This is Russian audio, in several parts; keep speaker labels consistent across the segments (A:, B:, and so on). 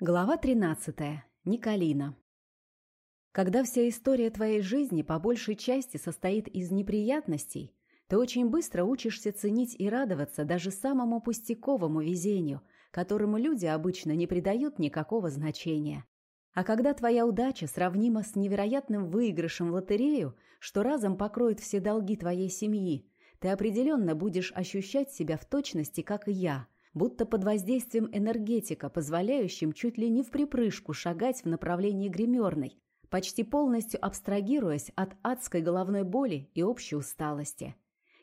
A: Глава 13. Николина. Когда вся история твоей жизни по большей части состоит из неприятностей, ты очень быстро учишься ценить и радоваться даже самому пустяковому везению, которому люди обычно не придают никакого значения. А когда твоя удача сравнима с невероятным выигрышем в лотерею, что разом покроет все долги твоей семьи, ты определенно будешь ощущать себя в точности, как и я – будто под воздействием энергетика, позволяющим чуть ли не в припрыжку шагать в направлении гримерной, почти полностью абстрагируясь от адской головной боли и общей усталости.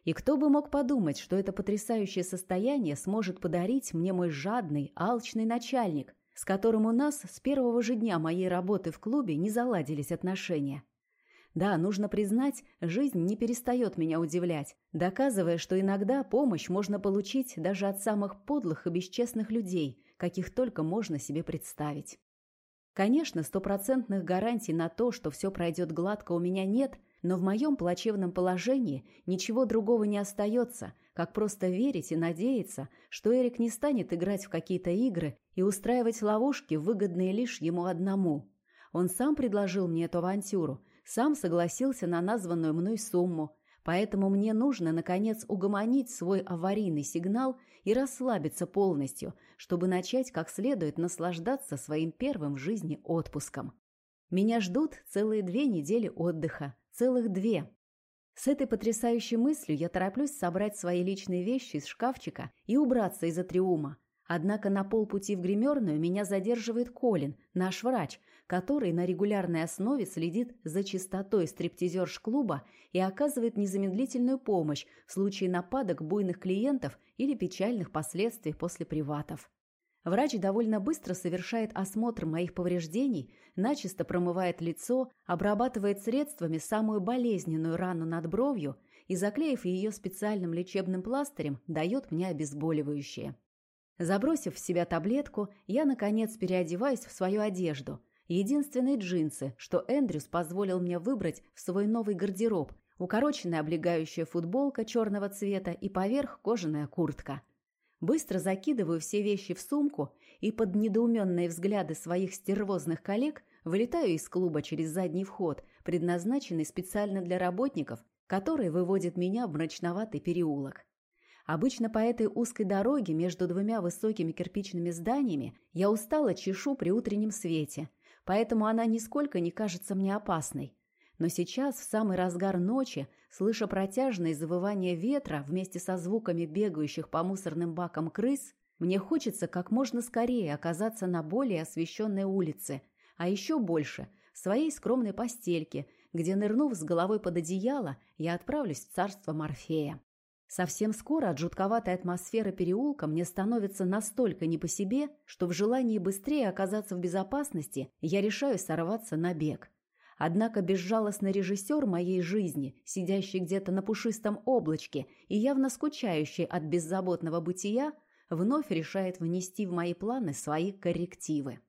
A: И кто бы мог подумать, что это потрясающее состояние сможет подарить мне мой жадный, алчный начальник, с которым у нас с первого же дня моей работы в клубе не заладились отношения. Да, нужно признать, жизнь не перестает меня удивлять, доказывая, что иногда помощь можно получить даже от самых подлых и бесчестных людей, каких только можно себе представить. Конечно, стопроцентных гарантий на то, что все пройдет гладко, у меня нет, но в моем плачевном положении ничего другого не остается, как просто верить и надеяться, что Эрик не станет играть в какие-то игры и устраивать ловушки, выгодные лишь ему одному. Он сам предложил мне эту авантюру – сам согласился на названную мной сумму, поэтому мне нужно, наконец, угомонить свой аварийный сигнал и расслабиться полностью, чтобы начать как следует наслаждаться своим первым в жизни отпуском. Меня ждут целые две недели отдыха, целых две. С этой потрясающей мыслью я тороплюсь собрать свои личные вещи из шкафчика и убраться из атриума. Однако на полпути в гримерную меня задерживает Колин, наш врач, который на регулярной основе следит за чистотой стриптизерш-клуба и оказывает незамедлительную помощь в случае нападок буйных клиентов или печальных последствий после приватов. Врач довольно быстро совершает осмотр моих повреждений, начисто промывает лицо, обрабатывает средствами самую болезненную рану над бровью и, заклеив ее специальным лечебным пластырем, дает мне обезболивающее. Забросив в себя таблетку, я, наконец, переодеваюсь в свою одежду, Единственные джинсы, что Эндрюс позволил мне выбрать в свой новый гардероб, укороченная облегающая футболка черного цвета и поверх кожаная куртка. Быстро закидываю все вещи в сумку и под недоуменные взгляды своих стервозных коллег вылетаю из клуба через задний вход, предназначенный специально для работников, который выводит меня в мрачноватый переулок. Обычно по этой узкой дороге между двумя высокими кирпичными зданиями я устало чешу при утреннем свете, поэтому она нисколько не кажется мне опасной. Но сейчас, в самый разгар ночи, слыша протяжное завывание ветра вместе со звуками бегающих по мусорным бакам крыс, мне хочется как можно скорее оказаться на более освещенной улице, а еще больше – в своей скромной постельке, где, нырнув с головой под одеяло, я отправлюсь в царство Морфея. Совсем скоро от жутковатой атмосферы переулка мне становится настолько не по себе, что в желании быстрее оказаться в безопасности я решаю сорваться на бег. Однако безжалостный режиссер моей жизни, сидящий где-то на пушистом облачке и явно скучающий от беззаботного бытия, вновь решает внести в мои планы свои коррективы.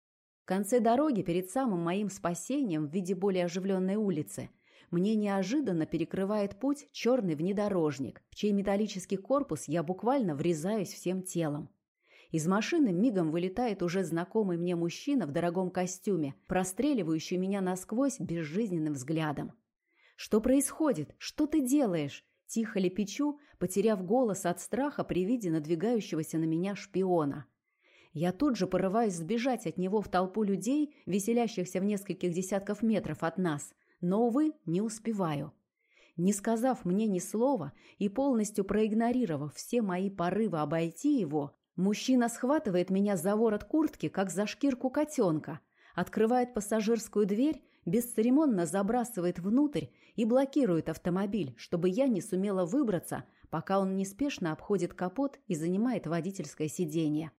A: В конце дороги, перед самым моим спасением в виде более оживленной улицы, мне неожиданно перекрывает путь черный внедорожник, в чей металлический корпус я буквально врезаюсь всем телом. Из машины мигом вылетает уже знакомый мне мужчина в дорогом костюме, простреливающий меня насквозь безжизненным взглядом. «Что происходит? Что ты делаешь?» Тихо лепечу, потеряв голос от страха при виде надвигающегося на меня шпиона. Я тут же порываюсь сбежать от него в толпу людей, веселящихся в нескольких десятков метров от нас – но, увы, не успеваю. Не сказав мне ни слова и полностью проигнорировав все мои порывы обойти его, мужчина схватывает меня за ворот куртки, как за шкирку котенка, открывает пассажирскую дверь, бесцеремонно забрасывает внутрь и блокирует автомобиль, чтобы я не сумела выбраться, пока он неспешно обходит капот и занимает водительское сиденье.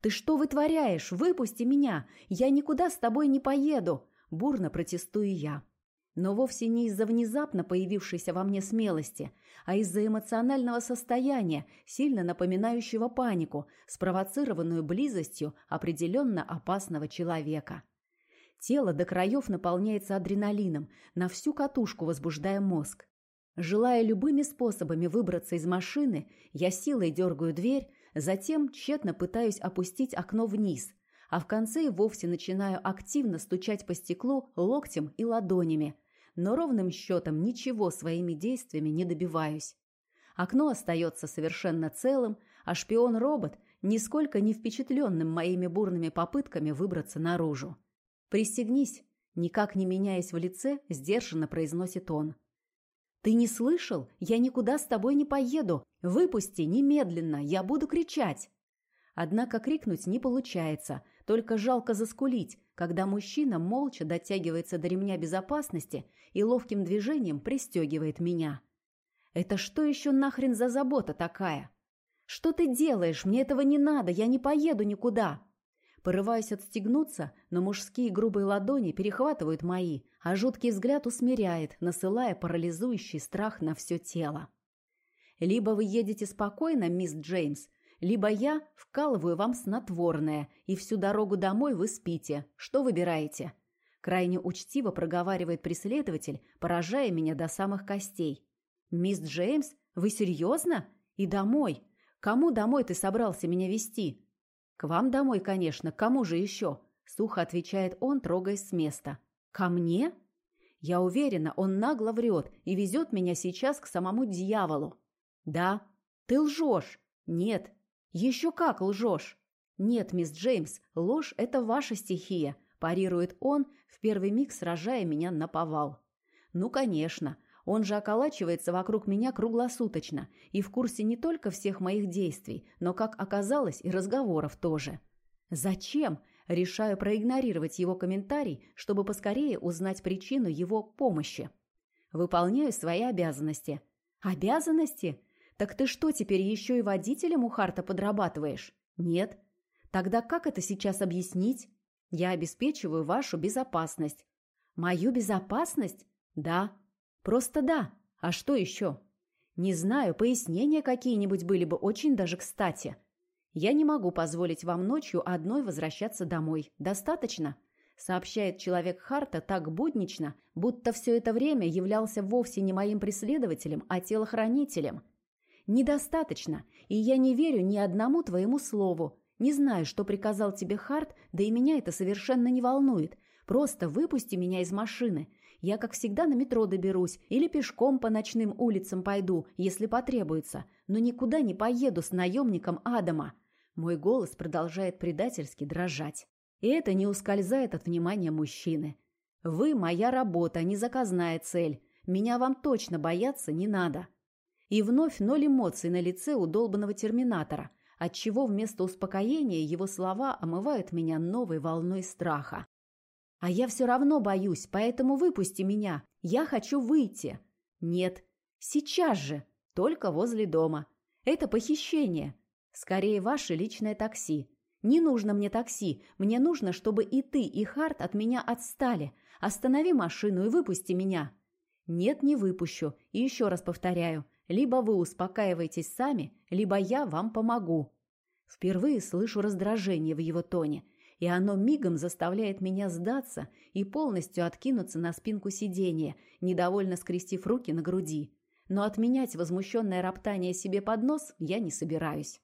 A: «Ты что вытворяешь? Выпусти меня! Я никуда с тобой не поеду!» Бурно протестую я. Но вовсе не из-за внезапно появившейся во мне смелости, а из-за эмоционального состояния, сильно напоминающего панику, спровоцированную близостью определенно опасного человека. Тело до краев наполняется адреналином, на всю катушку возбуждая мозг. Желая любыми способами выбраться из машины, я силой дергаю дверь, затем тщетно пытаюсь опустить окно вниз, а в конце и вовсе начинаю активно стучать по стеклу локтем и ладонями, но ровным счетом ничего своими действиями не добиваюсь. Окно остается совершенно целым, а шпион-робот нисколько не впечатленным моими бурными попытками выбраться наружу. «Пристегнись», никак не меняясь в лице, сдержанно произносит он. «Ты не слышал? Я никуда с тобой не поеду. Выпусти немедленно, я буду кричать». Однако крикнуть не получается, только жалко заскулить, когда мужчина молча дотягивается до ремня безопасности и ловким движением пристегивает меня. «Это что еще нахрен за забота такая?» «Что ты делаешь? Мне этого не надо, я не поеду никуда!» Порываюсь отстегнуться, но мужские грубые ладони перехватывают мои, а жуткий взгляд усмиряет, насылая парализующий страх на все тело. Либо вы едете спокойно, мисс Джеймс, либо я вкалываю вам снотворное, и всю дорогу домой вы спите. Что выбираете? Крайне учтиво проговаривает преследователь, поражая меня до самых костей. «Мисс Джеймс, вы серьезно? И домой? Кому домой ты собрался меня вести?» «К вам домой, конечно. Кому же еще?» Сухо отвечает он, трогаясь с места. «Ко мне?» Я уверена, он нагло врет и везет меня сейчас к самому дьяволу. «Да». «Ты лжешь». «Нет». «Еще как лжешь!» «Нет, мисс Джеймс, ложь – это ваша стихия», – парирует он, в первый миг сражая меня на повал. «Ну, конечно, он же околачивается вокруг меня круглосуточно и в курсе не только всех моих действий, но, как оказалось, и разговоров тоже. Зачем? Решаю проигнорировать его комментарий, чтобы поскорее узнать причину его помощи. Выполняю свои обязанности. Обязанности? Так ты что, теперь еще и водителем у Харта подрабатываешь? Нет. Тогда как это сейчас объяснить? Я обеспечиваю вашу безопасность. Мою безопасность? Да. Просто да. А что еще? Не знаю, пояснения какие-нибудь были бы очень даже кстати. Я не могу позволить вам ночью одной возвращаться домой. Достаточно? Сообщает человек Харта так буднично, будто все это время являлся вовсе не моим преследователем, а телохранителем – «Недостаточно, и я не верю ни одному твоему слову. Не знаю, что приказал тебе Харт, да и меня это совершенно не волнует. Просто выпусти меня из машины. Я, как всегда, на метро доберусь или пешком по ночным улицам пойду, если потребуется, но никуда не поеду с наемником Адама». Мой голос продолжает предательски дрожать. И это не ускользает от внимания мужчины. «Вы – моя работа, не заказная цель. Меня вам точно бояться не надо». И вновь ноль эмоций на лице у долбанного терминатора, отчего вместо успокоения его слова омывают меня новой волной страха. «А я все равно боюсь, поэтому выпусти меня. Я хочу выйти». «Нет, сейчас же, только возле дома. Это похищение. Скорее, ваше личное такси. Не нужно мне такси, мне нужно, чтобы и ты, и Харт от меня отстали. Останови машину и выпусти меня». «Нет, не выпущу. И еще раз повторяю, либо вы успокаиваетесь сами, либо я вам помогу. Впервые слышу раздражение в его тоне, и оно мигом заставляет меня сдаться и полностью откинуться на спинку сиденья, недовольно скрестив руки на груди. Но отменять возмущенное роптание себе под нос я не собираюсь.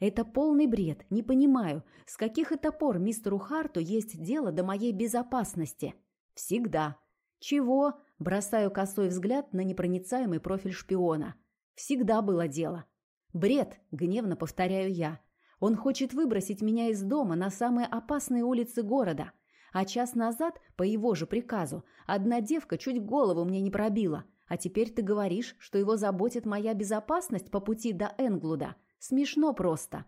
A: Это полный бред, не понимаю, с каких это пор мистеру Харту есть дело до моей безопасности. Всегда. Чего? Бросаю косой взгляд на непроницаемый профиль шпиона. Всегда было дело. Бред, гневно повторяю я. Он хочет выбросить меня из дома на самые опасные улицы города. А час назад, по его же приказу, одна девка чуть голову мне не пробила. А теперь ты говоришь, что его заботит моя безопасность по пути до Энглуда. Смешно просто.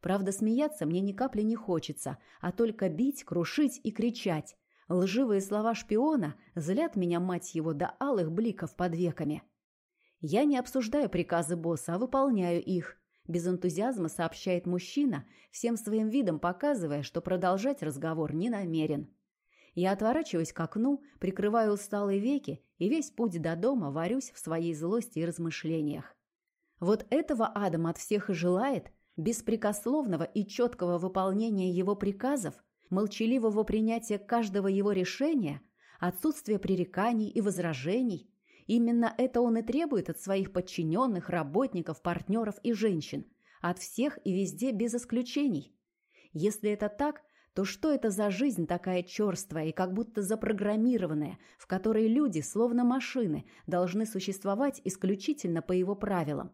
A: Правда, смеяться мне ни капли не хочется, а только бить, крушить и кричать. Лживые слова шпиона злят меня, мать его, до алых бликов под веками. Я не обсуждаю приказы босса, а выполняю их. Без энтузиазма сообщает мужчина, всем своим видом показывая, что продолжать разговор не намерен. Я отворачиваюсь к окну, прикрываю усталые веки и весь путь до дома варюсь в своей злости и размышлениях. Вот этого Адам от всех и желает, беспрекословного и четкого выполнения его приказов – молчаливого принятия каждого его решения, отсутствия пререканий и возражений. Именно это он и требует от своих подчиненных, работников, партнеров и женщин, от всех и везде без исключений. Если это так, то что это за жизнь такая черствая и как будто запрограммированная, в которой люди, словно машины, должны существовать исключительно по его правилам?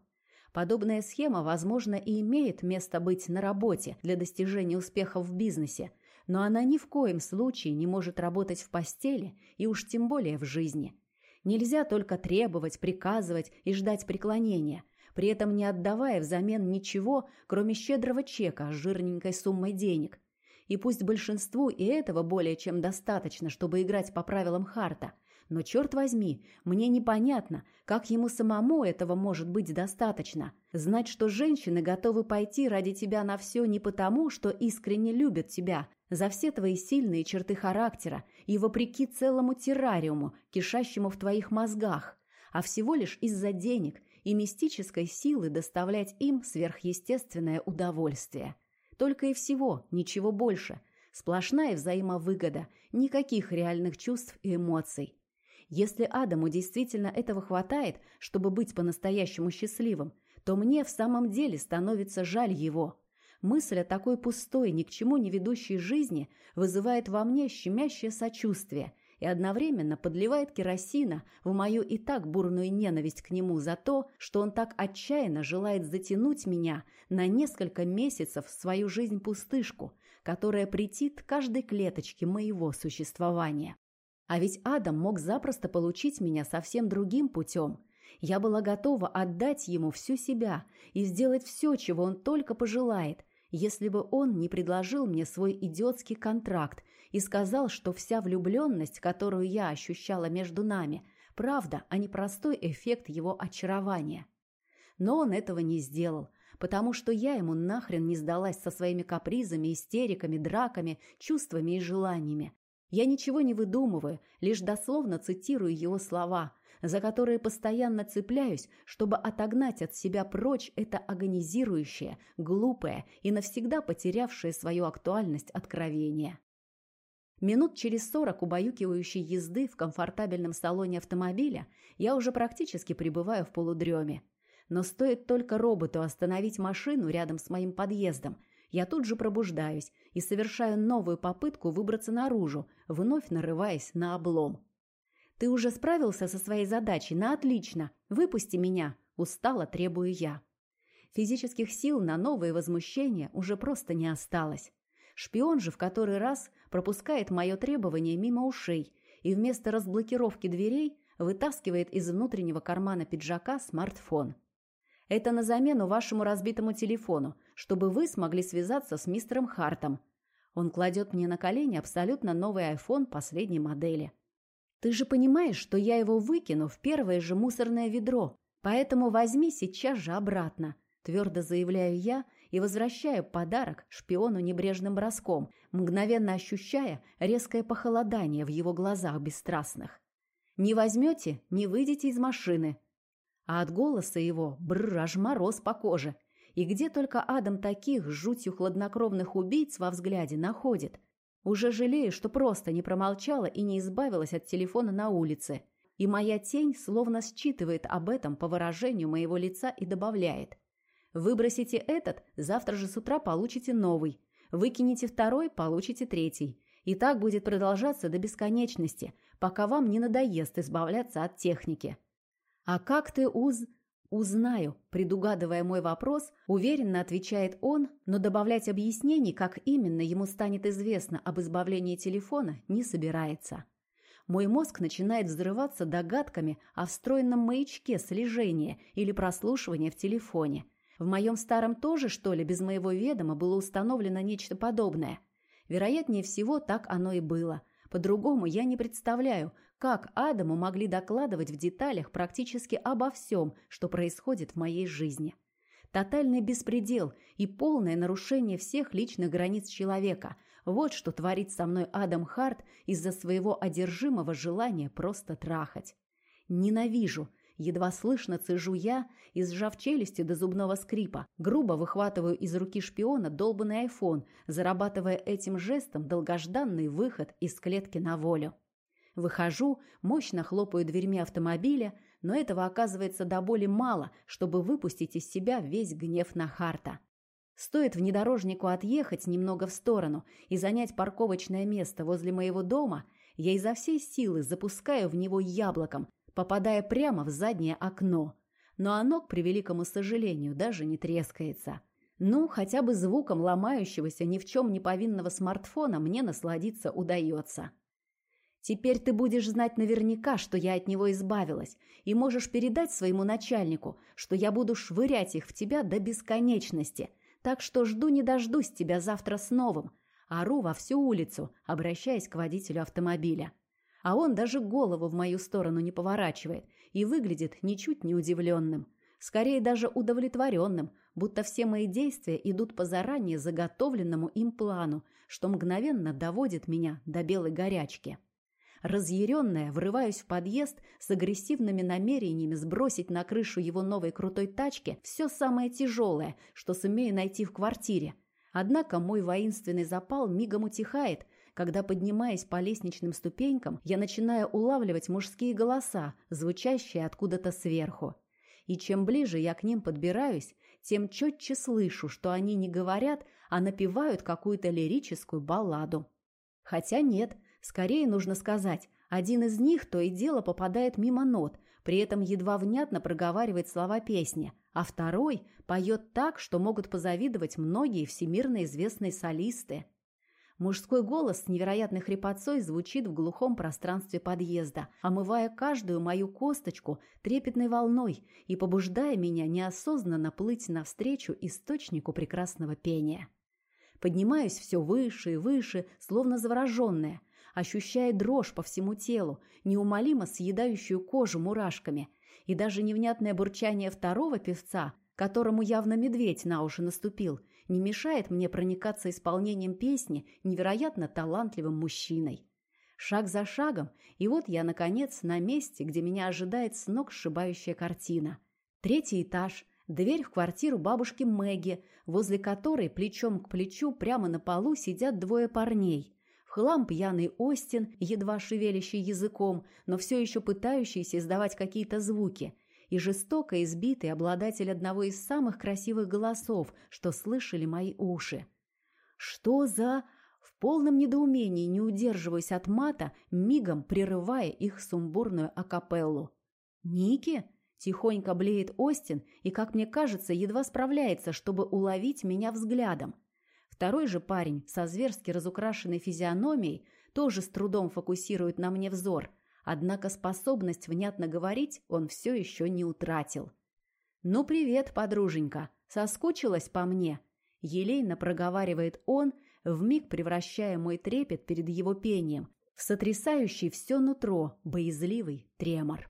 A: Подобная схема, возможно, и имеет место быть на работе для достижения успехов в бизнесе, но она ни в коем случае не может работать в постели и уж тем более в жизни. Нельзя только требовать, приказывать и ждать преклонения, при этом не отдавая взамен ничего, кроме щедрого чека с жирненькой суммой денег. И пусть большинству и этого более чем достаточно, чтобы играть по правилам Харта – но, черт возьми, мне непонятно, как ему самому этого может быть достаточно. Знать, что женщины готовы пойти ради тебя на все не потому, что искренне любят тебя, за все твои сильные черты характера и вопреки целому террариуму, кишащему в твоих мозгах, а всего лишь из-за денег и мистической силы доставлять им сверхъестественное удовольствие. Только и всего, ничего больше. Сплошная взаимовыгода, никаких реальных чувств и эмоций. Если Адаму действительно этого хватает, чтобы быть по-настоящему счастливым, то мне в самом деле становится жаль его. Мысль о такой пустой, ни к чему не ведущей жизни вызывает во мне щемящее сочувствие и одновременно подливает керосина в мою и так бурную ненависть к нему за то, что он так отчаянно желает затянуть меня на несколько месяцев в свою жизнь-пустышку, которая претит каждой клеточке моего существования. А ведь Адам мог запросто получить меня совсем другим путем. Я была готова отдать ему всю себя и сделать все, чего он только пожелает, если бы он не предложил мне свой идиотский контракт и сказал, что вся влюбленность, которую я ощущала между нами, правда, а не простой эффект его очарования. Но он этого не сделал, потому что я ему нахрен не сдалась со своими капризами, истериками, драками, чувствами и желаниями, я ничего не выдумываю, лишь дословно цитирую его слова, за которые постоянно цепляюсь, чтобы отогнать от себя прочь это агонизирующее, глупое и навсегда потерявшее свою актуальность откровение. Минут через сорок убаюкивающей езды в комфортабельном салоне автомобиля я уже практически пребываю в полудреме. Но стоит только роботу остановить машину рядом с моим подъездом, я тут же пробуждаюсь и совершаю новую попытку выбраться наружу, вновь нарываясь на облом. «Ты уже справился со своей задачей? На отлично! Выпусти меня!» – устало требую я. Физических сил на новые возмущения уже просто не осталось. Шпион же в который раз пропускает мое требование мимо ушей и вместо разблокировки дверей вытаскивает из внутреннего кармана пиджака смартфон. Это на замену вашему разбитому телефону, чтобы вы смогли связаться с мистером Хартом. Он кладет мне на колени абсолютно новый iPhone последней модели. Ты же понимаешь, что я его выкину в первое же мусорное ведро, поэтому возьми сейчас же обратно, твердо заявляю я и возвращаю подарок шпиону небрежным броском, мгновенно ощущая резкое похолодание в его глазах бесстрастных. Не возьмете, не выйдете из машины, а от голоса его бррр, аж мороз по коже. И где только Адам таких жутью хладнокровных убийц во взгляде находит? Уже жалею, что просто не промолчала и не избавилась от телефона на улице. И моя тень словно считывает об этом по выражению моего лица и добавляет. Выбросите этот, завтра же с утра получите новый. Выкинете второй, получите третий. И так будет продолжаться до бесконечности, пока вам не надоест избавляться от техники. «А как ты уз...» «Узнаю», предугадывая мой вопрос, уверенно отвечает он, но добавлять объяснений, как именно ему станет известно об избавлении телефона, не собирается. Мой мозг начинает взрываться догадками о встроенном маячке слежения или прослушивания в телефоне. В моем старом тоже, что ли, без моего ведома было установлено нечто подобное? Вероятнее всего, так оно и было. По-другому я не представляю, как Адаму могли докладывать в деталях практически обо всем, что происходит в моей жизни. Тотальный беспредел и полное нарушение всех личных границ человека – вот что творит со мной Адам Харт из-за своего одержимого желания просто трахать. Ненавижу, едва слышно цежу я и, сжав челюсти до зубного скрипа, грубо выхватываю из руки шпиона долбанный айфон, зарабатывая этим жестом долгожданный выход из клетки на волю. Выхожу, мощно хлопаю дверьми автомобиля, но этого оказывается до боли мало, чтобы выпустить из себя весь гнев на Харта. Стоит внедорожнику отъехать немного в сторону и занять парковочное место возле моего дома, я изо всей силы запускаю в него яблоком, попадая прямо в заднее окно. Но оно, к превеликому сожалению, даже не трескается. Ну, хотя бы звуком ломающегося ни в чем не повинного смартфона мне насладиться удается. Теперь ты будешь знать наверняка, что я от него избавилась, и можешь передать своему начальнику, что я буду швырять их в тебя до бесконечности. Так что жду не дождусь тебя завтра с новым. Ору во всю улицу, обращаясь к водителю автомобиля. А он даже голову в мою сторону не поворачивает и выглядит ничуть не удивленным. Скорее даже удовлетворенным, будто все мои действия идут по заранее заготовленному им плану, что мгновенно доводит меня до белой горячки. Разъяренная, врываюсь в подъезд с агрессивными намерениями сбросить на крышу его новой крутой тачки все самое тяжелое, что сумею найти в квартире. Однако мой воинственный запал мигом утихает, когда, поднимаясь по лестничным ступенькам, я начинаю улавливать мужские голоса, звучащие откуда-то сверху. И чем ближе я к ним подбираюсь, тем четче слышу, что они не говорят, а напевают какую-то лирическую балладу. Хотя нет, Скорее нужно сказать, один из них то и дело попадает мимо нот, при этом едва внятно проговаривает слова песни, а второй поет так, что могут позавидовать многие всемирно известные солисты. Мужской голос с невероятной хрипотцой звучит в глухом пространстве подъезда, омывая каждую мою косточку трепетной волной и побуждая меня неосознанно плыть навстречу источнику прекрасного пения. Поднимаюсь все выше и выше, словно завороженная, ощущая дрожь по всему телу, неумолимо съедающую кожу мурашками, и даже невнятное бурчание второго певца, которому явно медведь на уши наступил, не мешает мне проникаться исполнением песни невероятно талантливым мужчиной. Шаг за шагом, и вот я, наконец, на месте, где меня ожидает с ног сшибающая картина. Третий этаж, дверь в квартиру бабушки Мэгги, возле которой плечом к плечу прямо на полу сидят двое парней хлам пьяный Остин, едва шевелящий языком, но все еще пытающийся издавать какие-то звуки, и жестоко избитый обладатель одного из самых красивых голосов, что слышали мои уши. Что за... В полном недоумении не удерживаясь от мата, мигом прерывая их сумбурную акапеллу. «Ники?» – тихонько блеет Остин и, как мне кажется, едва справляется, чтобы уловить меня взглядом – Второй же парень со зверски разукрашенной физиономией тоже с трудом фокусирует на мне взор, однако способность внятно говорить он все еще не утратил. «Ну, привет, подруженька! Соскучилась по мне?» Елейно проговаривает он, вмиг превращая мой трепет перед его пением в сотрясающий все нутро боязливый тремор.